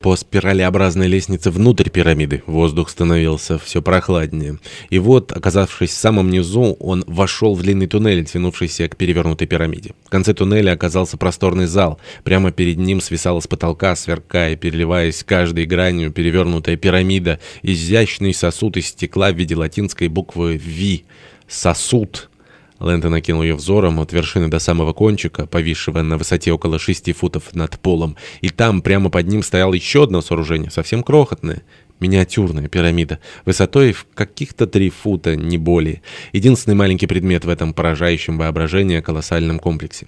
По спиралеобразной лестнице внутрь пирамиды воздух становился все прохладнее. И вот, оказавшись в самом низу, он вошел в длинный туннель, тянувшийся к перевернутой пирамиде. В конце туннеля оказался просторный зал. Прямо перед ним свисала с потолка, сверкая, переливаясь каждой гранью перевернутая пирамида, изящный сосуд из стекла в виде латинской буквы «Ви». Сосуд. Лэнтон окинул ее взором от вершины до самого кончика, повисшего на высоте около шести футов над полом, и там прямо под ним стояло еще одно сооружение, совсем крохотное, миниатюрная пирамида, высотой в каких-то три фута, не более. Единственный маленький предмет в этом поражающем воображение колоссальном комплексе.